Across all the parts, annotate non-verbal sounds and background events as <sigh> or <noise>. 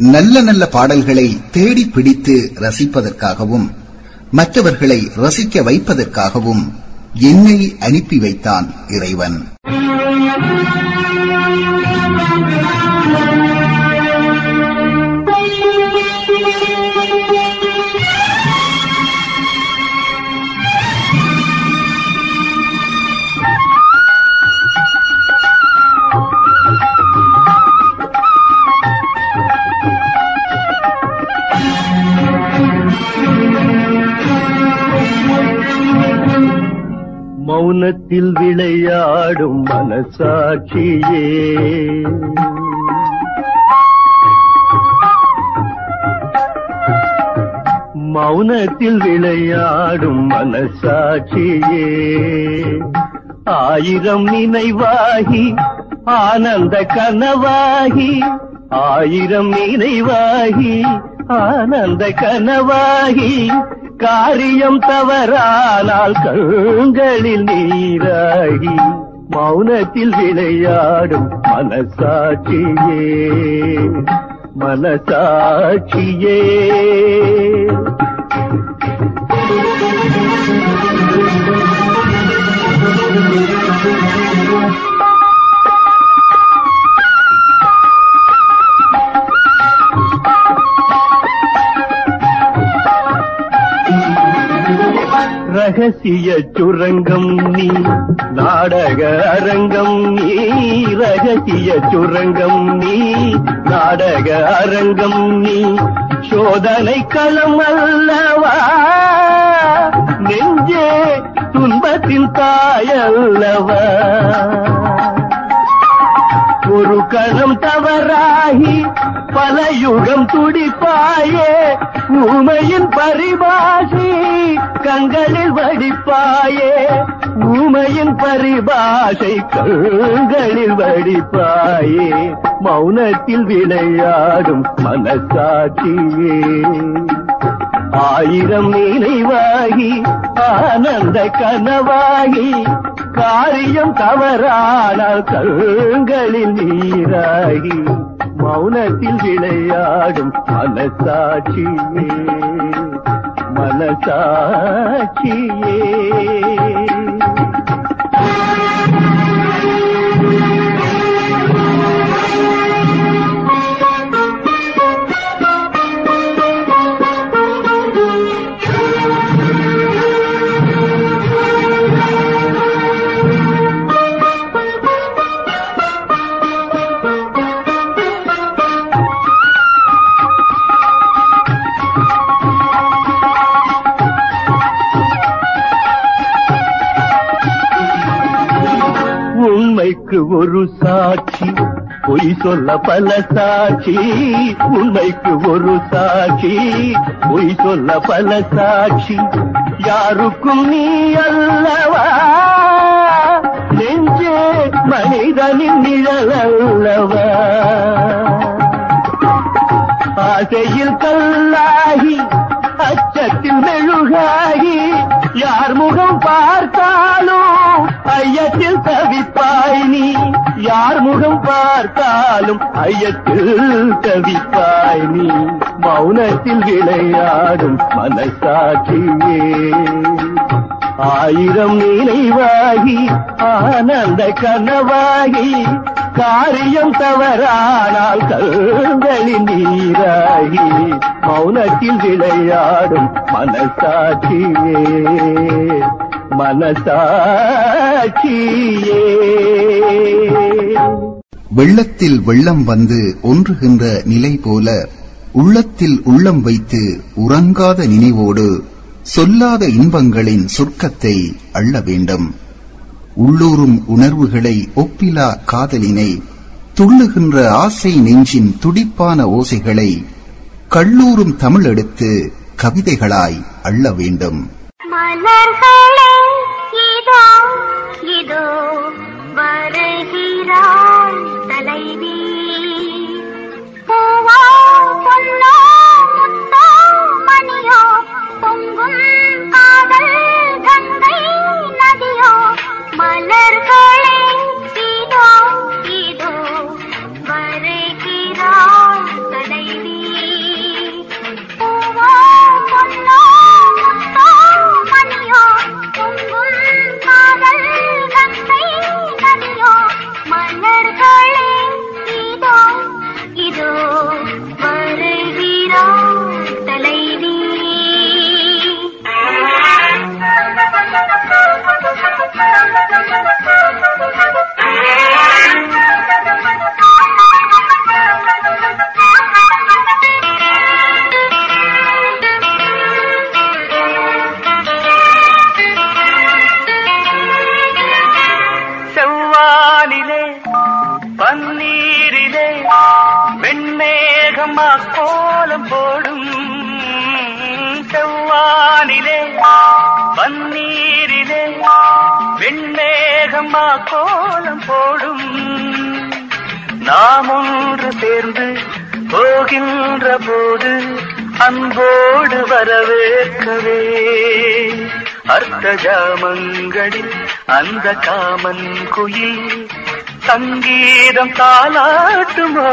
நல்ல நல்ல பாடல்களை தேடி பிடித்து ரசிப்பதற்காகவும் மற்றவர்களை ரசிக்க வைப்பதற்காகவும் என்னை அனுப்பி வைத்தான் இறைவன். மௌனத்தில் விளையாடும் மனசாட்சியே. மௌனத்தில் விளையாடும் மனசாட்சியே. ஆயிரம் நினைவாகி ஆனந்த கனவாகி ஆயிரம் நினைவாகி ஆனந்த கனவாகி காரியம் தவறானால் கண்களில் நீராகி மௌனத்தில் விளையாடும் மனசாட்சியே மனசாட்சியே Thank you. ரகசிய சுரங்கம் நீ. நாடக அரங்கம் நீ. ரகசிய சுரங்கம் நீ. நாடக அரங்கம் நீ. சோதனை களம் அல்லவா? நெஞ்சே துன்பத்தின் தாயல்லவா ஒரு கணம் தவறாகி பல யுகம் துடிப்பாயே ஊமையின் பரிபாஷி கண்களில் வடிப்பாயே ஊமையின் பரிபாஷை கண்களில் வடிப்பாயே மௌனத்தில் விளையாடும் மனசாட்சியே. ஆயிரம் நினைவாகி ஆனந்த கனவாகி காரியம் தவறானால் கண்களில் நீராகி மௌனத்தில் விளையாடும் மனசாட்சியே மனசாட்சியே. உண்மைக்கு ஒரு சாட்சி பொய் சொல்ல பல சாட்சி. உண்மைக்கு ஒரு சாட்சி பொய் சொல்ல பல சாட்சி. யாருக்கும் நீ அல்லவா? நெஞ்சே மனிதனின் நிழல் அல்லவா? ஆசையில் கல்லாகி அச்சத்தின் மெழுகாகி யார் முகம் பார்த்தாலும் ஐயத்தில் தவிப்பாய் நீ. யார் முகம் பார்த்தாலும் ஐயத்தில் தவிப்பாய் நீ. மௌனத்தில் விளையாடும் மனசாட்சியே. ஆயிரம் நினைவாகி ஆனந்த கனவாகி காரியம் தவறானால் கண்களின் நீராகி மௌனத்தில் விளையாடும் மனசாட்சியே மனசாட்சியே. வெள்ளத்தில் வெள்ளம் வந்து ஒன்றுகின்ற நிலை போல உள்ளத்தில் உள்ளம் வைத்து உறங்காத நினைவோடு சொல்லாத இன்பங்களின் சொர்க்கத்தை அள்ள வேண்டும். உள்ளூரும் உணர்வுகளை ஒப்பிலா காதலினை துள்ளுகின்ற ஆசை நெஞ்சின் துடிப்பான ஓசைகளை கள்ளூரும் தமிழ் எடுத்து கவிதைகளாய் அள்ள வேண்டும். மலர்களை இதோ இதோ வருகிறாள் தலைவி. காதல் கங்கை நதியோ மலர்களே இதோ இதோ வருகிறாள் அந்த காமன் குயில் சங்கீதம் தாளாட்டுமோ?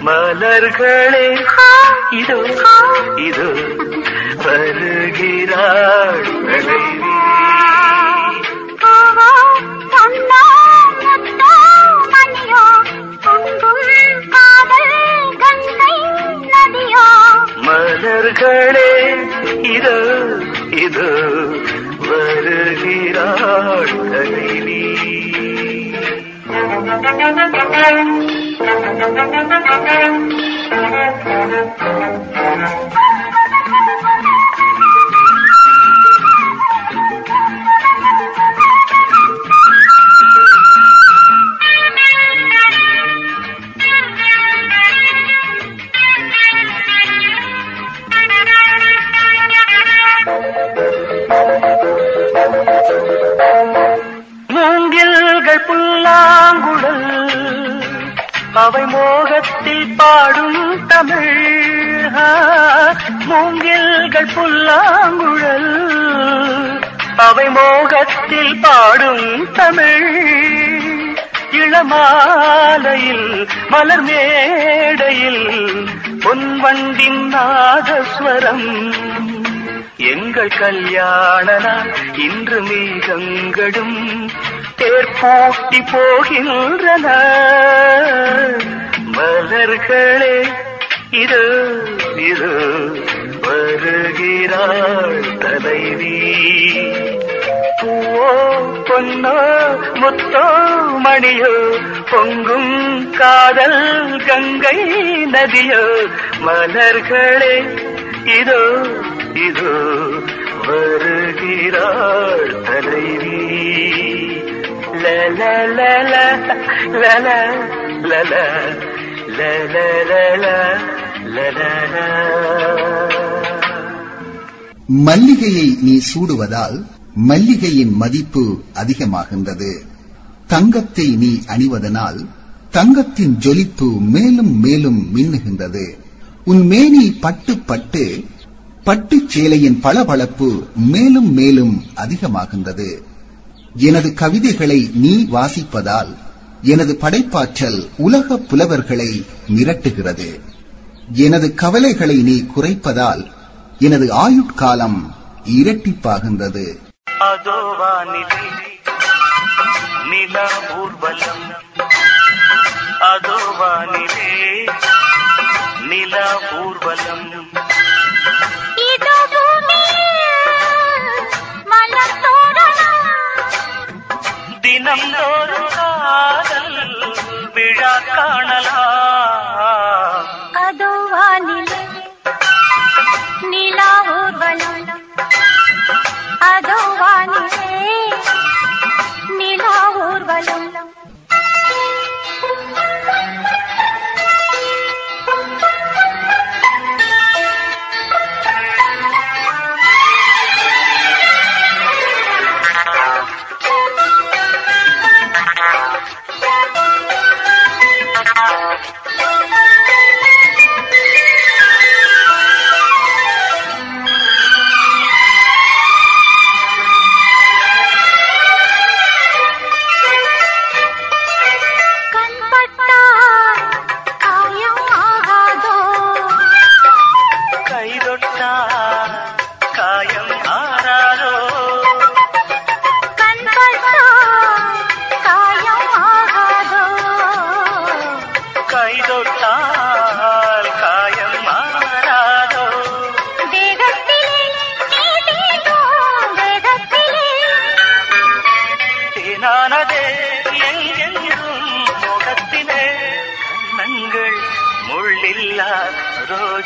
மலர்களே இதோ இதோ வருகிறாள் மலர்களே மூங்கில்கள் அவை மோகத்தில் பாடும் தமிழ். மூங்கில்கள் புல்லாங்குழல். அவை மோகத்தில் பாடும் தமிழ். இளமாலையில் மலர் மேடையில் பொன்வண்டின் நாதஸ்வரம். எங்கள் கல்யாணனா இன்று மேகங்களும் தேர்பூட்டி போகின்றன. மலர்களே இது இது வருகிறாள் தலைவி. பூவோ பொன்னோ முத்தோ மணியோ பொங்கும் காதல் கங்கை நதியோ. மலர்களே இதோ இதோ வருகிறாள் தலைவி. மல்லிகையை நீ சூடுவதால் மல்லிகையின் மதிப்பு அதிகமாகின்றது. தங்கத்தை நீ அணிவதனால் தங்கத்தின் ஜொலிப்பு மேலும் மேலும் மின்னுகின்றது. உன் மேனி பட்டு பட்டு பட்டுச் சேலையின் பளபளப்பு மேலும் மேலும் அதிகமாகின்றது. எனது கவிதைகளை நீ வாசிப்பதால் எனது படைப்பாற்றல் உலக புலவர்களை மிரட்டுகிறது. எனது கவலைகளை நீ குறைப்பதால் எனது ஆயுட்காலம் இரட்டிப்பாகின்றது. அதோ நில ஊர்வலம். ஊர்வலம். தினம் தோறும் காதல் விழா காணலாம் அதோ வானிலை நிலா ஊர்வலம் அதோ வானிலை நிலா ஊர்வலம்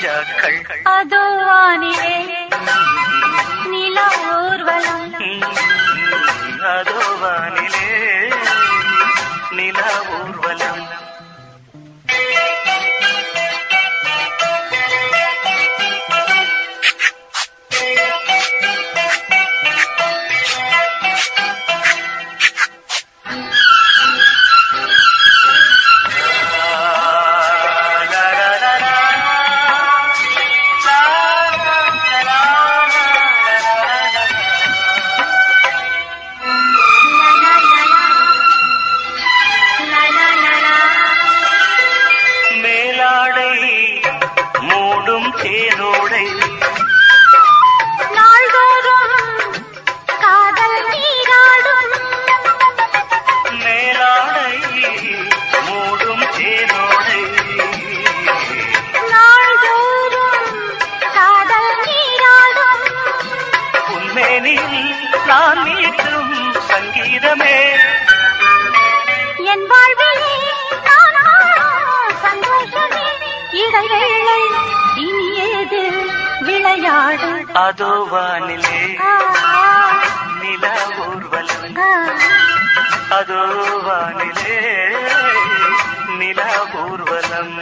ரோஜாக்கள் அதோ வானிலே நிலா ஊர்வலம் அதோ வானிலே நிலா ஊர்வலம் அதோ வானிலே நில ஊர்வலம் அதோ வானிலே நில ஊர்வலம்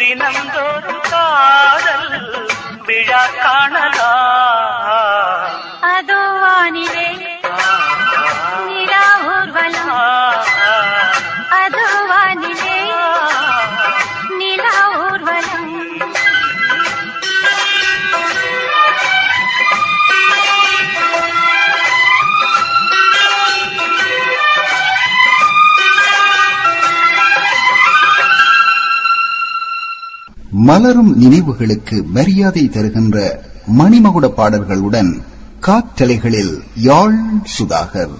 தினந்தோறும் காதல் விழா காணலாம் மலரும் நினைவுகளுக்கு மரியாதை தருகின்ற மணிமகுட பாடல்களுடன் காற்றலைகளில் யாழ் சுதாகர்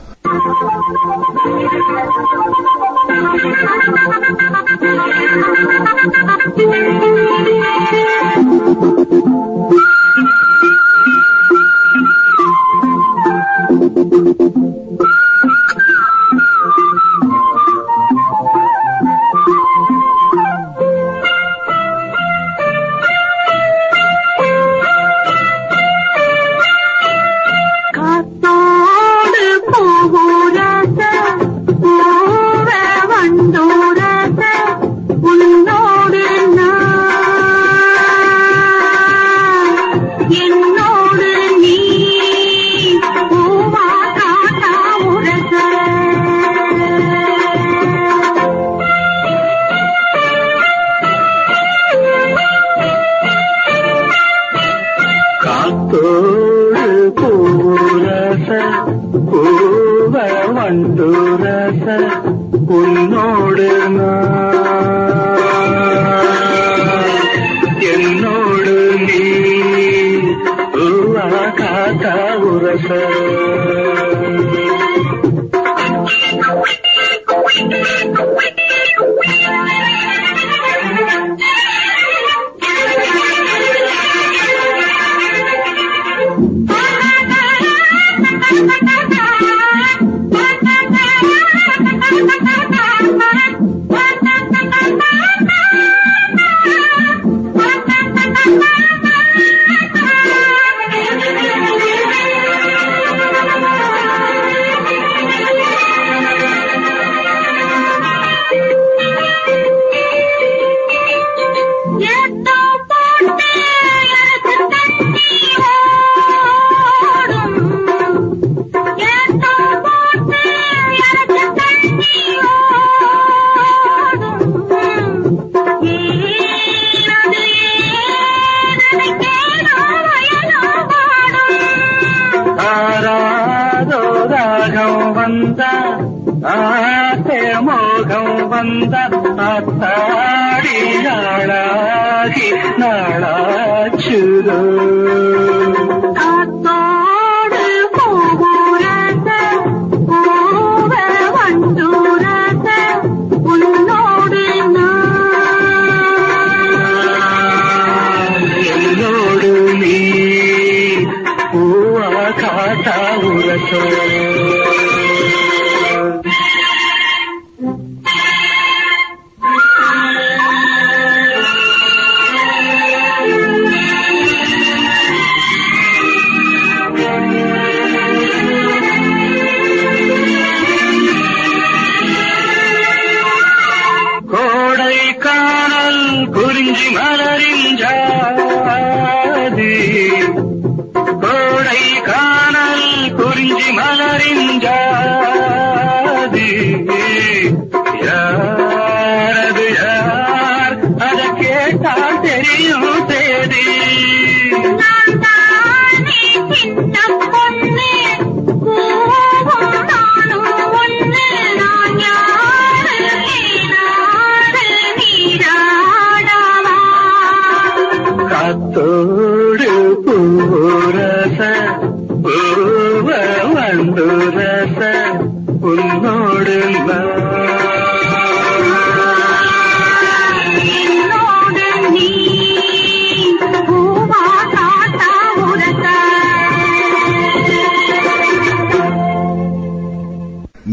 వంద. ఆసే మోఘం వంద. అత్తాడి నాళాగి నాళాచురు.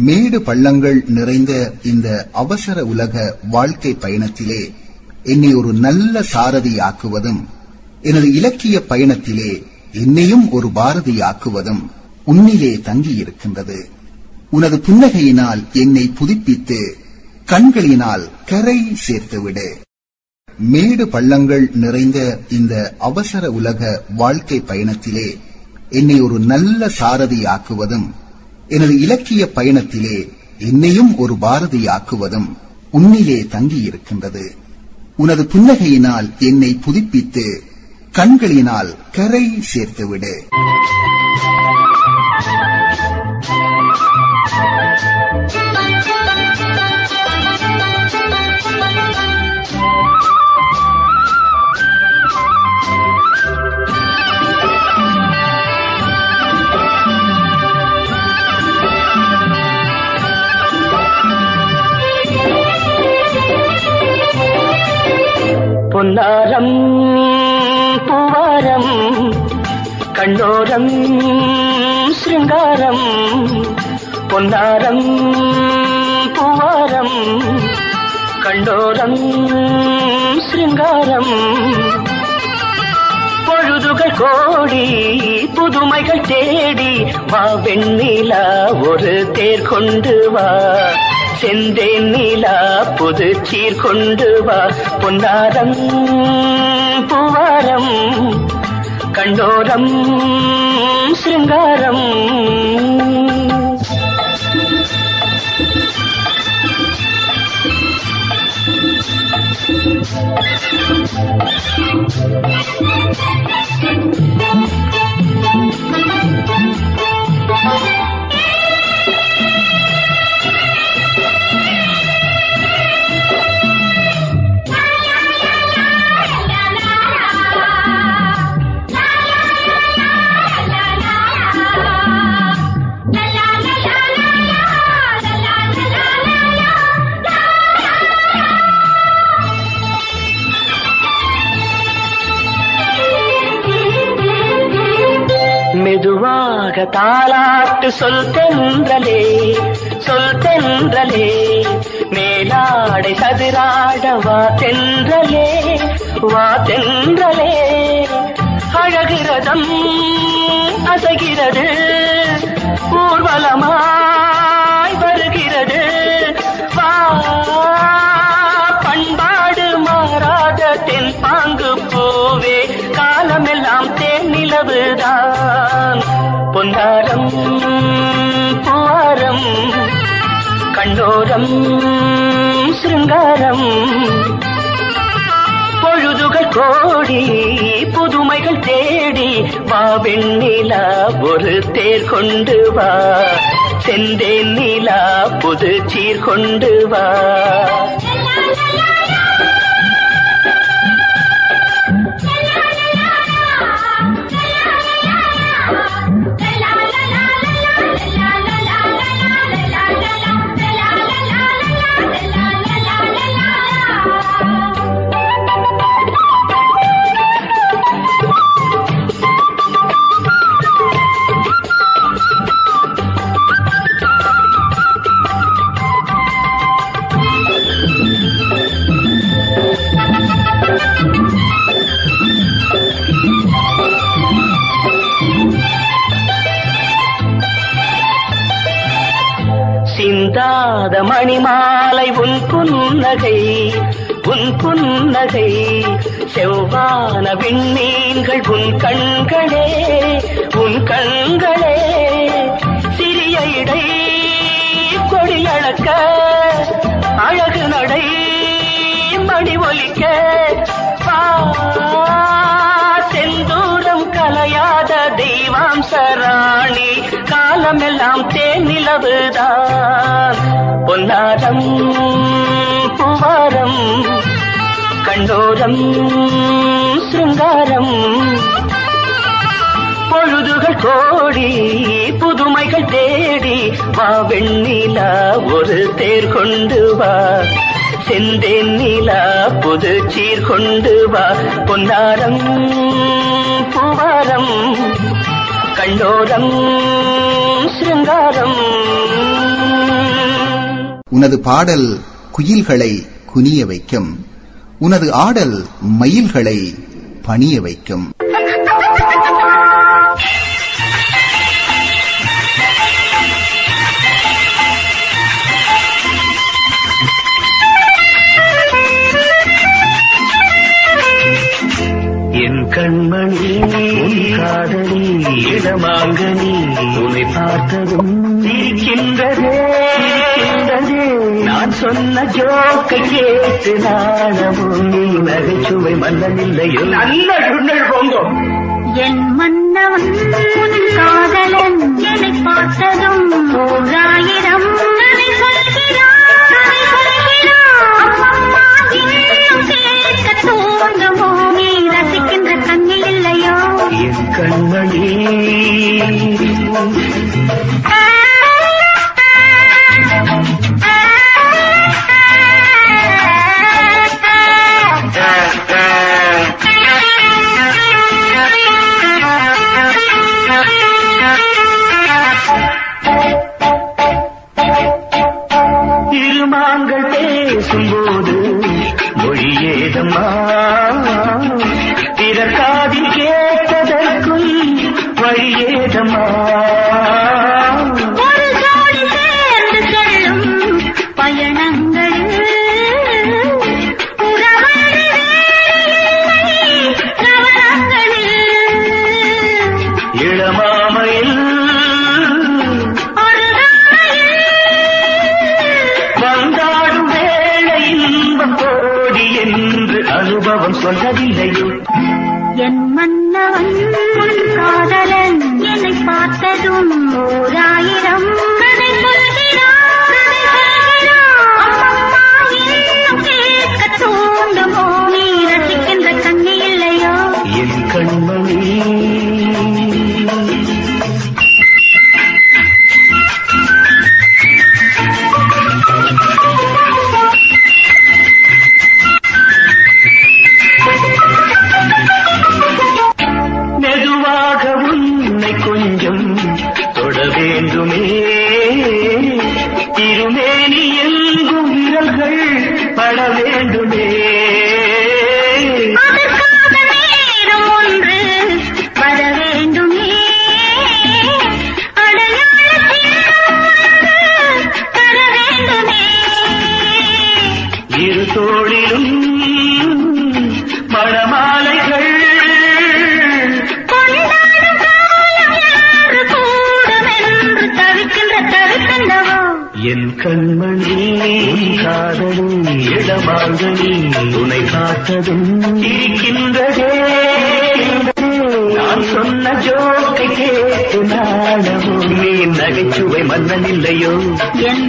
மேடு பள்ளங்கள் நிறைந்த இந்த அவசர உலக வாழ்க்கை பயணத்திலே என்னை ஒரு நல்ல சாரதியாக்குவதும் எனது இலக்கிய பயணத்திலே என்னையும் ஒரு பாரதியாக்குவதும் உன்னிலே தங்கியிருக்கின்றது. உனது புன்னகையினால் என்னை புதுப்பித்து கண்களினால் கரை சேர்த்துவிடு. மேடு பள்ளங்கள் நிறைந்த இந்த அவசர உலக வாழ்க்கை பயணத்திலே என்னை ஒரு நல்ல சாரதியாக்குவதும் எனது இலக்கிய பயணத்திலே என்னையும் ஒரு பாரதியாக்குவதும் உன்னிலே தங்கியிருக்கின்றது. உனது புன்னகையினால் என்னை புதுப்பித்து கண்களினால் கரை சேர்த்துவிடு. பொன்னாரம் பூவாரம் கண்ணோரம் சிருங்காரம் பொன்னாரம் பூவாரம் கண்டோரம் சிருங்காரம். பொழுதுகள் கோடி புதுமைகள் தேடி வா வெண்ணிலா ஒரு தேர் கொண்டு வா. செந்தேன் நீலா புது சீர் கொண்டு வா பொன்னாரம் பூவாரம் கண்டோரம் சிருங்காரம் Thank you. மெதுவாக தாலாட்டு சொல் தென்றலே சொல் தென்றலே. மேலாடை சதுராட வா தென்றலே வா தென்றலே. அழகிறதம் அசைகிறது ஊர்வலமாய் வருகிறது. வா பண்பாடு மாறாத தென் பாங்கு பூவே காலமெல்லாம் தேன் நிலவுதான். பொன்னாரம் பூவாரம் கண்ணோரம் சிருங்காரம். பொழுதுகள் கோடி புதுமைகள் தேடி வா வெண்ணிலா ஒரு தேர் கொண்டு வா. செந்தேன் நிலா புது சீர் கொண்டு வா. சிந்தாத மணிமாலை உன் புன்னகை உன் புன்னகை. செவ்வான விண்மீன்கள் உன் கண்களே உன் கண்களே. சிறிய இடை கொடி கொடியளக்க அழகு நடை மணி ஒலிக்க. செந்தூரம் கலையாத தெய்வாம் சராணி காலம் எல்லாம் நிலவுதான் பொன்னாரம் பூவாரம் கண்டோரம் சிருங்காரம். பொழுதுகள் கோடி புதுமைகள் தேடி வா வெண்ணிலா ஒரு தேர் கொண்டு வா. செந்தேன் நிலா புது சீர் கொண்டு வா. பொன்னாரம் பூவாரம் கண்டோரம் சிருங்காரம் உனது பாடல் குயில்களை குனிய வைக்கும். உனது ஆடல் மயில்களை பணிய வைக்கும். உன்னை பார்த்ததும் இருக்கின்றதே இருக்கின்றதே நான் சொன்ன ஜோக்கை கேட்டு நாணமும் நீ நகைச்சுவை மன்னனில்லையோ? நல்ல சுண்ணல் போங்கோ என் மன்னவன் காதலன் என்னை பார்த்ததும் ஓராயிரம் கதை மோகம் இருமாங்கள் பேசும்போது மொழி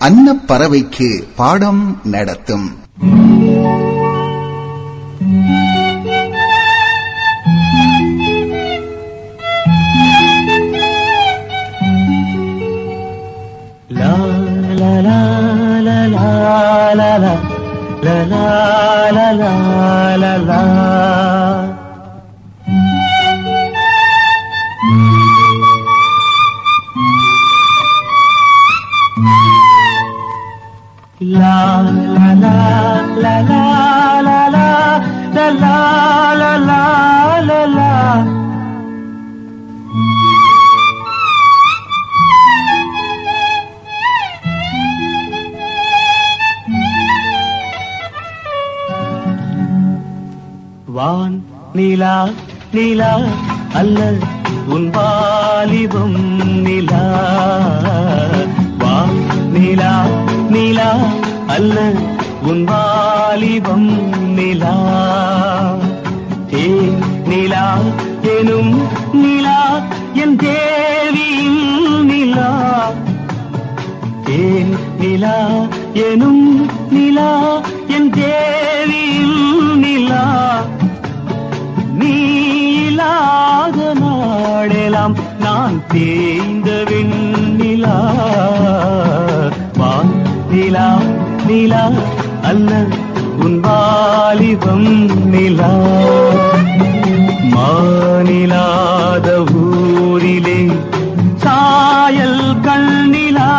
அன்னப்பறவைக்கு பாடம் நடத்தும். நிலா எனும் நிலா என் தேவியில் நிலா. நீ இல்லாத நாடெல்லாம் நான் தேய்ந்த வெண்ணிலா. வான் நிலா நிலா அல்ல உன் வாலிபம் நிலா. மாநிலாத ஊரிலே சாயல் கண்ணிலா.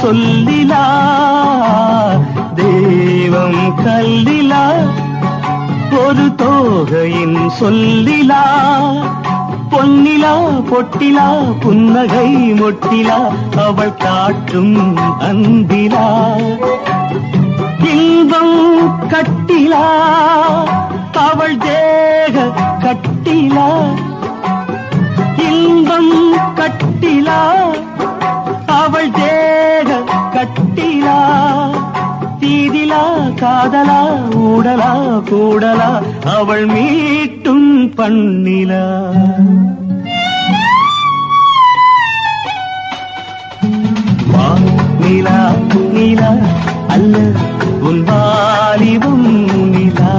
சொல்லிலா தெய்வம் கல்லிலா ஒரு தோகையின் சொல்லிலா பொன்னிலா பொட்டிலா புன்னகை மொட்டிலா அவள் காட்டும் அன்பிலா. இன்பம் கட்டிலா அவள் தேக கட்டிலா. இன்பம் கட்டிலா அவள் தேக கட்டிலா தீதிலா காதலா ஊடலா கூடலா அவள் மீட்டும் பண்ணிலா. வா நிலா நிலா அல்ல உன் வாலிபம் நிலா.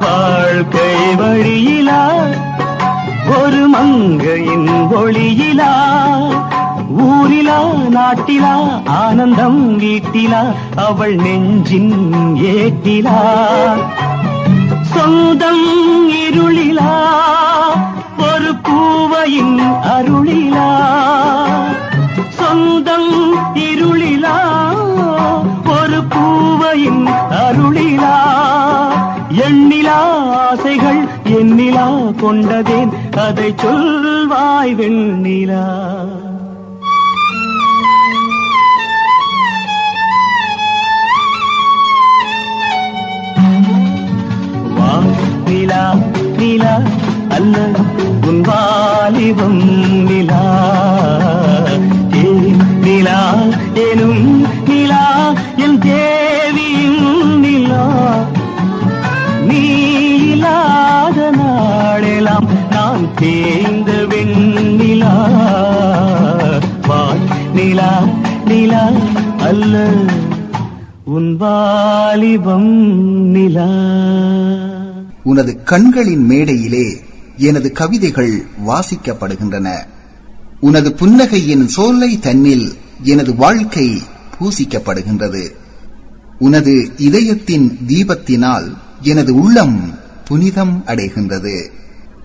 வாழ்க்கை வழியிலா? ஒரு மங்கையின் ஒளியிலா? ஊரிலா நாட்டிலா ஆனந்தம் வீட்டிலா? அவள் நெஞ்சின் ஏட்டிலா? சொந்தம் இருளிலா? ஒரு பூவையின் அருளிலா? சொந்தம் இருளிலா ஒரு பூவையின் அருளிலா. எண்ணிலா ஆசைகள் எண்ணிலா கொண்டதேன். அதை சொல்வாய் வெண்ணிலா. நிலா நிலா அல்ல உன் வாலிபம் நிலா. ஏ நிலா எனும் நிலா என் தேவியும் நிலா. நீ இல்லாத நாளெல்லாம் நான் தேய்ந்த வெண்ணிலா. நிலா நிலா அல்ல உன் வாலிபம் நிலா. உனது கண்களின் மேடையிலே எனது கவிதைகள் வாசிக்கப்படுகின்றன. உனது புன்னகையின் சோலை தன்னில் எனது வாழ்க்கை பூசிக்கப்படுகின்றது. உனது இதயத்தின் தீபத்தினால் எனது உள்ளம் புனிதம் அடைகின்றது.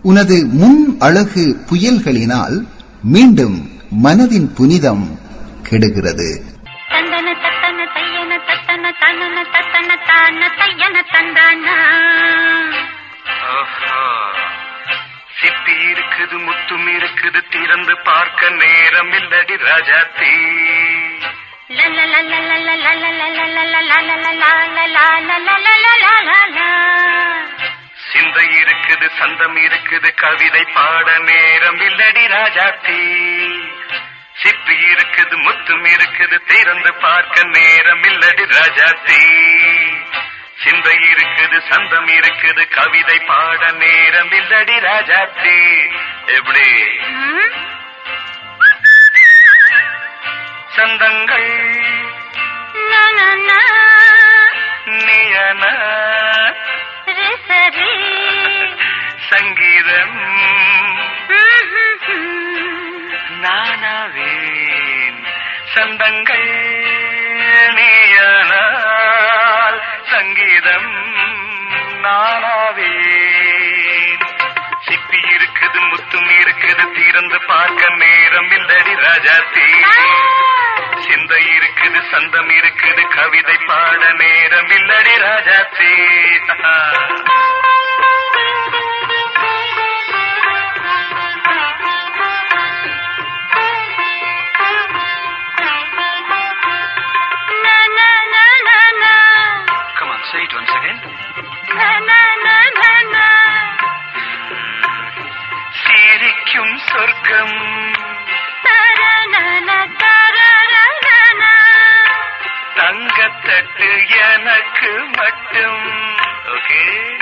உனது முன் அழகு புயல்களினால் மீண்டும் மனதின் புனிதம் கெடுகிறது. தந்தன தத்தன தையன தத்தன தன தனன தத்தன தான தையன தந்தானா. சிப்பி இருக்குது முத்தும் இருக்குது திறந்து பார்க்க நேரம் இல்லடி ராஜாத்தி சிந்தை இருக்குது சந்தம் இருக்குது கவிதை பாட நேரம் இல்லடி ராஜாத்தி சிப்பி இருக்குது முத்தும் இருக்குது திறந்து பார்க்க நேரம் இல்லடி ராஜாத்தி சிந்தை இருக்குது சந்தம் இருக்குது கவிதை பாட நேரம் இல்லடி ராஜாத்தி எப்படி? சந்தங்கள். நீயன. சங்கீதம். நானாவேன். சந்தங்கள். நீயனால் சங்கீதம் நானாவே சிப்பி இருக்குது முத்தும் இருக்குது திறந்து பார்க்க நேரம் இல்லடி ராஜாத்தி. சிந்தை இருக்குது சந்தம் இருக்குது கவிதை பாட நேரம் இல்லடி ராஜாத்தி. <laughs> சிரிக்கும் சொர்க்கம். தங்கத்தட்டு எனக்கு மட்டும். ஓகே.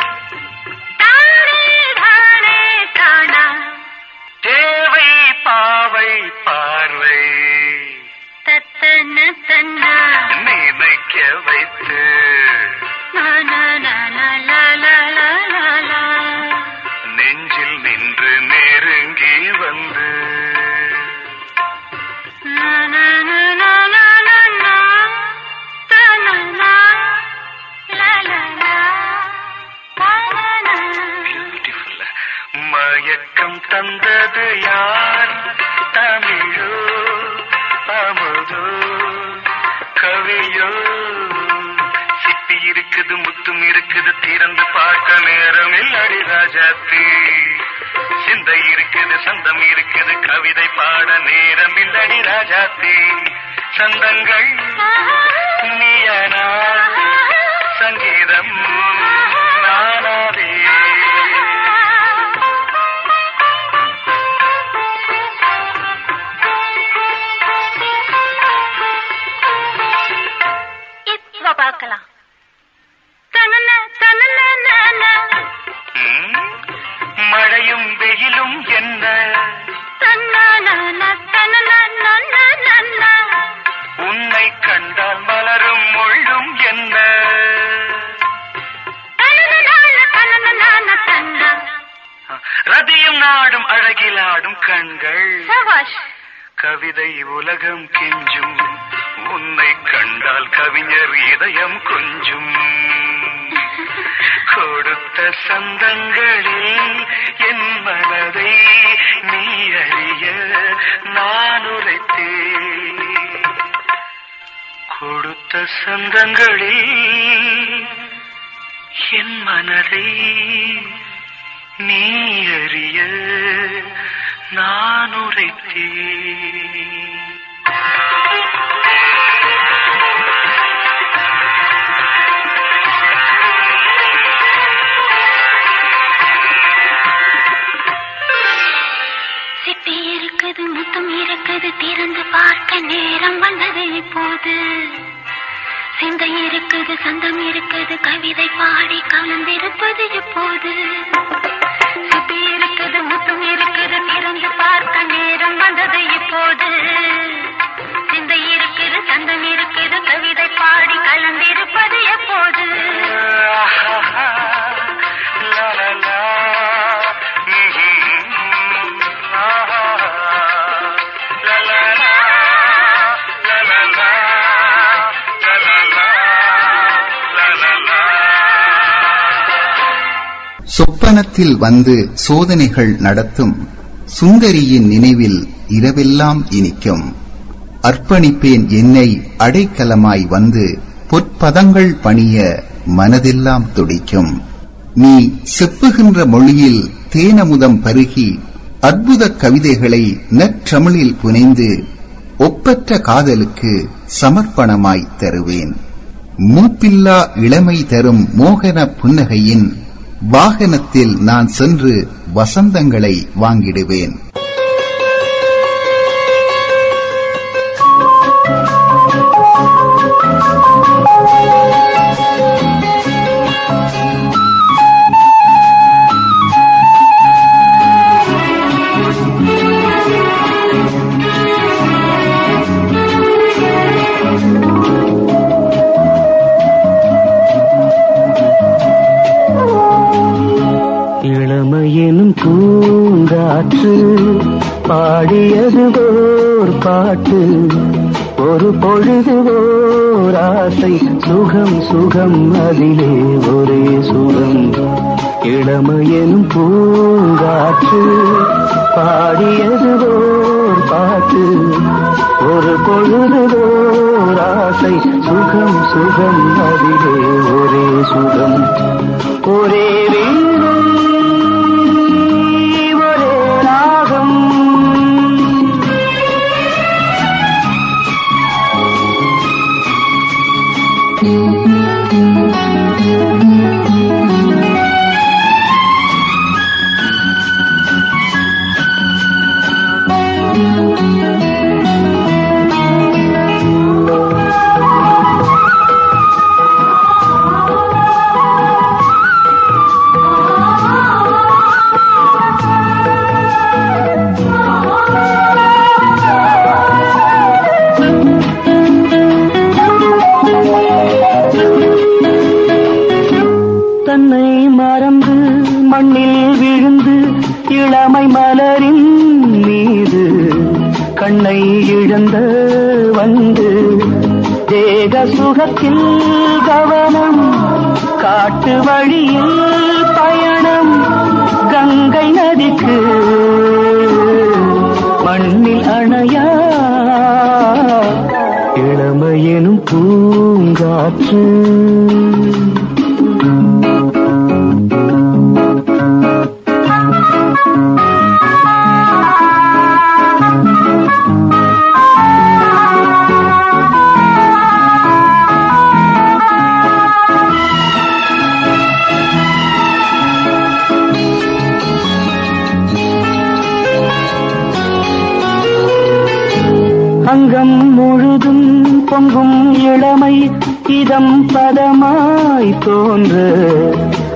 தேவை பாவை பார்வை. தத்தன தன்னா. நினைக்க வைத்து. தந்தது யார்? தமிழோ அமுதோ கவியோ. சிப்பி இருக்குது முத்தும் இருக்குது திறந்து பார்க்க நேரம் இல்லடி ராஜாத்தி சிந்தை இருக்குது சந்தம் இருக்குது கவிதை பாட நேரம் இல்லடி ராஜாத்தி சந்தங்கள் நீயனா? சங்கீதம் நானாதே. பார்க்கலாம். மழையும் வெயிலும் என்ன? உன்னை கண்டால் மலரும் முள்ளும் என்ன? ரதியும் நாடும் அழகிலாடும் கண்கள். சபாஷ். கவிதை உலகம் கெஞ்சும். உன்னை கண்டால் கவிஞர் இதயம் கொஞ்சும். கொடுத்த சந்தங்களில் என் மனதை நீ அறிய நான் உரைத்தேன். கொடுத்த சந்தங்களில் என் மனதை நீ அறிய நான் உரைத்தேன். இருக்குது முத்தம் இருக்குது திறந்து பார்க்க நேரம் வந்தது இப்போது. சிந்தை இருக்குது சந்தம் இருக்குது கவிதை பாடி கலந்திருப்பது இப்போது. சிப்பி இருக்குது முத்தம் இருக்குது திறந்து பார்க்க நேரம் வந்தது இப்போது. சந்தம் இருக்குது கவிதை பாடி கலந்திருப்பது எப்போது? சொப்பனத்தில் வந்து சோதனைகள் நடத்தும் சுந்தரியின் நினைவில் இரவெல்லாம் இனிக்கும். அர்ப்பணிப்பேன் என்னை அடைக்கலமாய் வந்து பொற்பதங்கள் பணிய மனதெல்லாம் துடிக்கும். நீ செப்புகின்ற மொழியில் தேனமுதம் பருகி அற்புத கவிதைகளை நற்றமிழில் புனைந்து ஒப்பற்ற காதலுக்கு சமர்ப்பணமாய் தருவேன். மூப்பில்லா இளமை தரும் மோகன புன்னகையின் வாகனத்தில் நான் சென்று வசந்தங்களை வாங்கிடுவேன். ஒரு பொழுது ஓர் ஆசை சுகம் சுகம் அதிலே ஒரே சுகம். இளமையெனும் பூங்காற்று பாடியது ஓர் பாட்டு. ஒரு பொழுது ஓர் ஆசை சுகம் சுகம் அதிலே ஒரே சுகம். ஒரே வீடு சுகத்தில் கவனம் காட்டு வழியில் பயணம் கங்கை நதிக்கு மண்ணில் அணையா? இளமையெனும் பூங்காற்று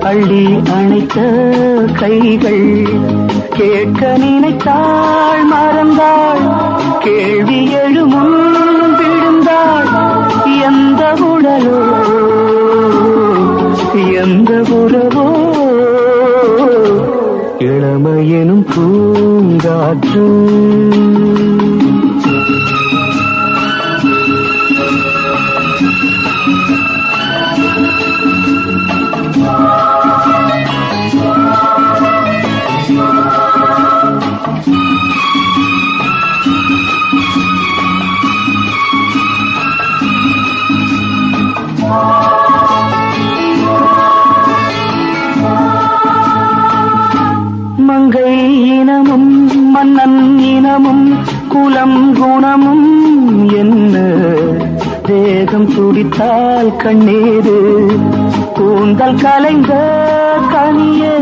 அள்ளி அணைத்த கைகள். கேட்க நினைத்தாள் மறந்தாள். கேள்வி எழுமும் விழுந்தாள் எந்த உடலோ எந்த உறவோ. இளமையெனும் பூங்காற்று. குணமும் என்ன? தேகம் துடித்தால் கண்ணீரு. கூந்தல் கலைந்த கனியே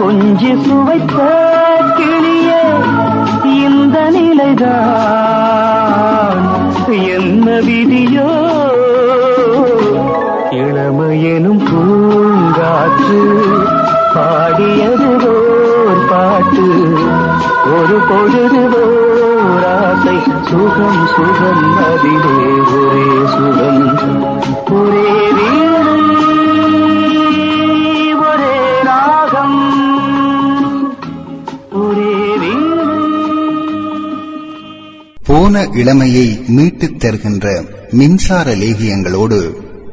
கொஞ்சி சுவைத்த கிளியே இந்த நிலைதான். என்ன விதியோ? இளமையெனும் பூங்காற்று பாடியது ஓர் பாட்டு. ஒரு பொழுதுவோ ஓராசை சுகம் சுகம் அதிலே ஒரே சுகம். ஒரே வீடு ஒரே ராகம் ஒரே வீடு. போன இளமையை மீட்டுத் தருகின்ற மின்சார லேகியங்களோடு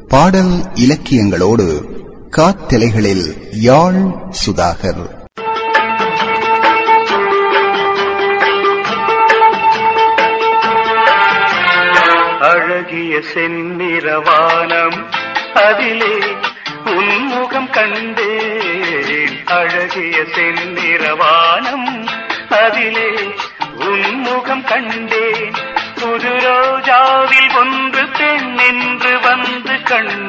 பாடல் இலக்கியங்களோடு காத்தலைகளில் யாழ் சுதாகர். அழகிய செந்நிறவானம். அதிலே உன்முகம் கண்டேன். அழகிய செந்நிறவானம். அதிலே உன்முகம் கண்டேன். புது ரோஜாவில் ஒன்று பெண் என்று வந்து கண்ணோடு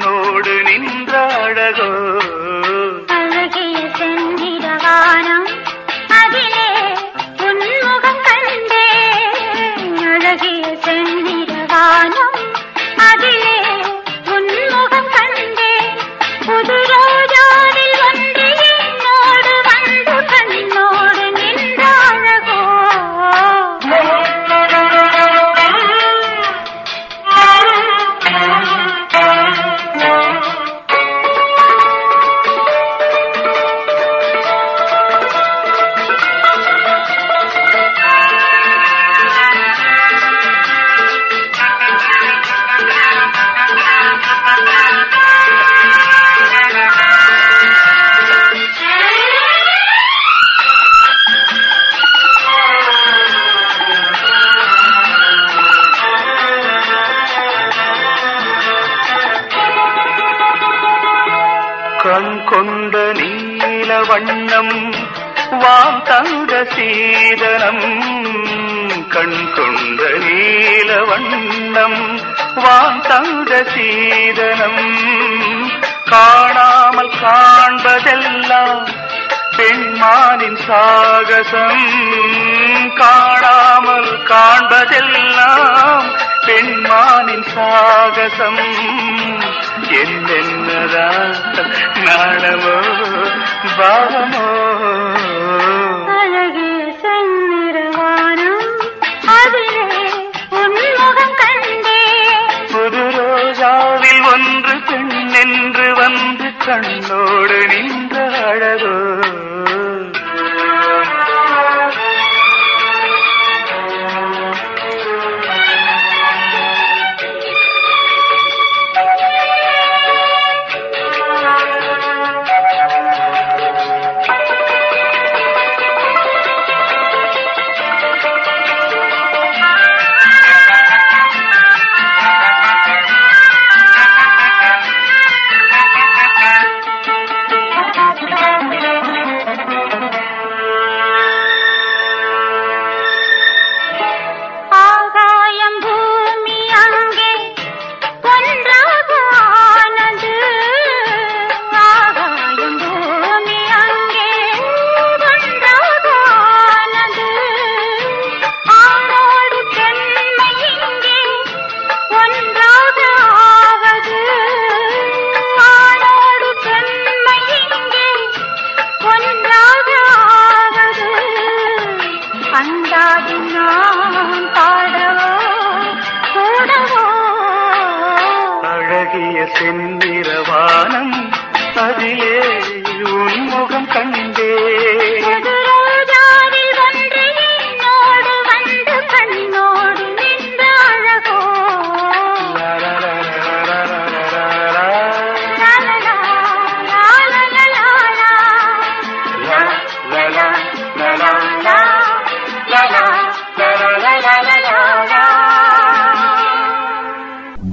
அதெல்லாம் பெண்மானின் சாகசம். என்னென்னதா நாணமோ பாவமோ? ஒன்று பெண் என்று வந்து கண்ணோடு நின்ற அழகோ?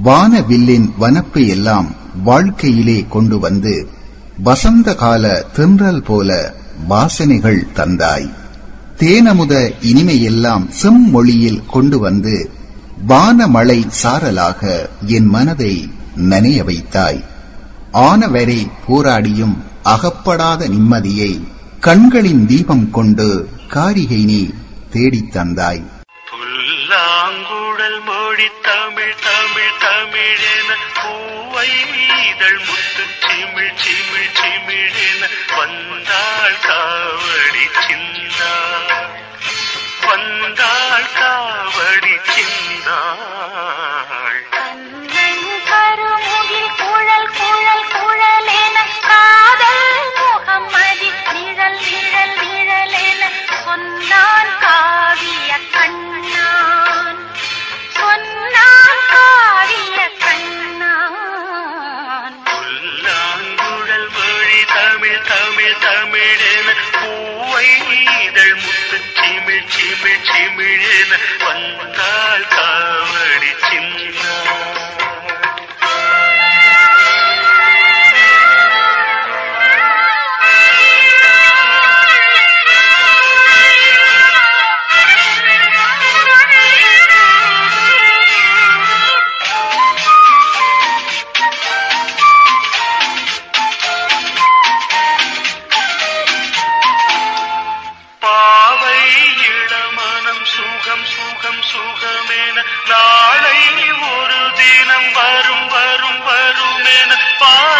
வானவில்லின் வனப்பை எல்லாம் வாழ்க்கையிலே கொண்டு வந்து வசந்த கால தென்றல் போல வாசனைகள் தந்தாய். தேனமுத இனிமையெல்லாம் செம்மொழியில் கொண்டு வந்து வானமழை சாரலாக என் மனதை நனைய வைத்தாய். ஆனவரை போராடியும் அகப்படாத நிம்மதியை கண்களின் தீபம் கொண்டு காரிகை நீ தேடித் தந்தாய். புல்லாங்குழல் மொழி தமிழ் தமிழ் தமிழென பூவை இதழ் முத்து சிமிழ் சிமிழ் சிமிழென வந்தாள் காவடி சிந்தாள் வந்தாள் காவடி சிந்தாள் में चिमड़े न पंता சுகம் சுகமேன. நாளை ஒரு தினம் வரும் வரும் வருமேன. பா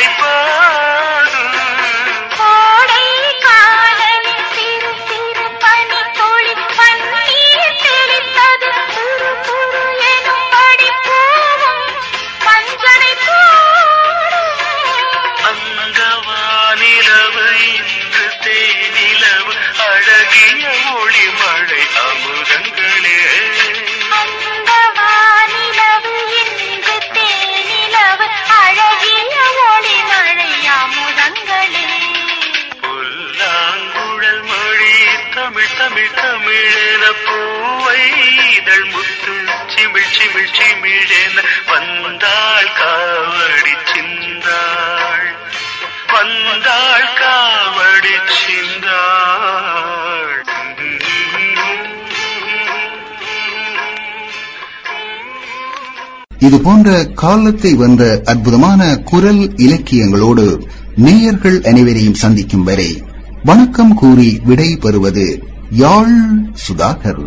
paper. இது போன்ற காலத்தை வந்த அற்புதமான குரல் இலக்கியங்களோடு நேயர்கள் அனைவரையும் சந்திக்கும் வரை வணக்கம் கூறி விடை பெறுவது யாழ் சுதாகர்.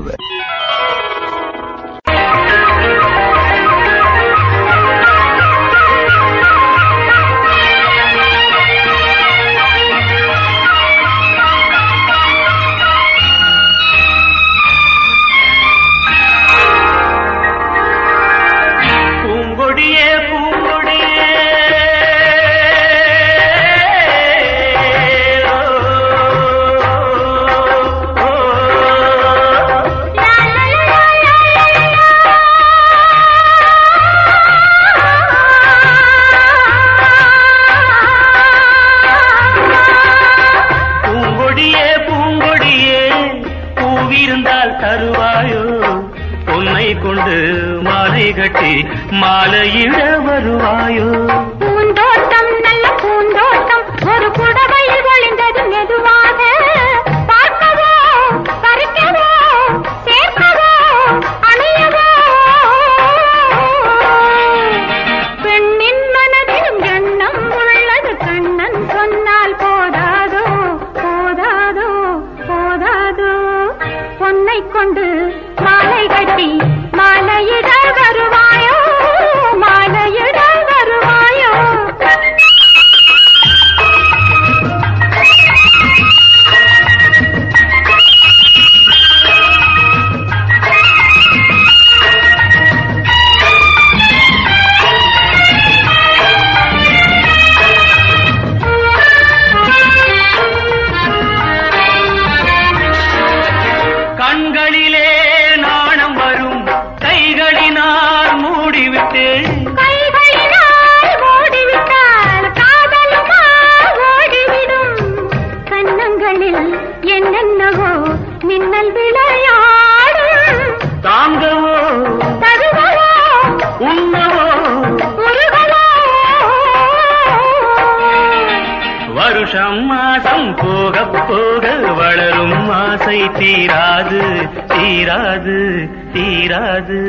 தீராது.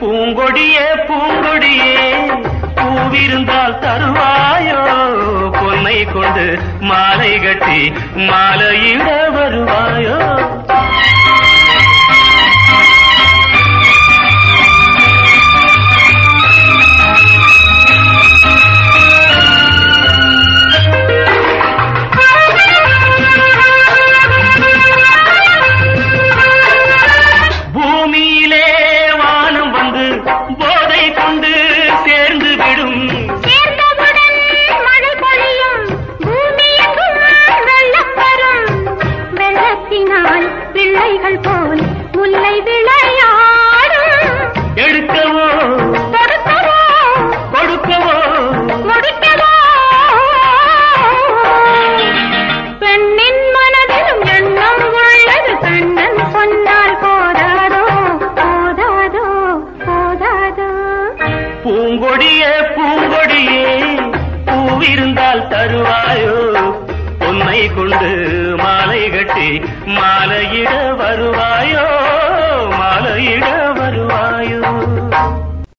பூங்கொடியே பூங்கொடியே பூவிருந்தால் தருவாயோ? பொன்னை கொண்டு மாலை கட்டி மாலையிட வருவாயோ?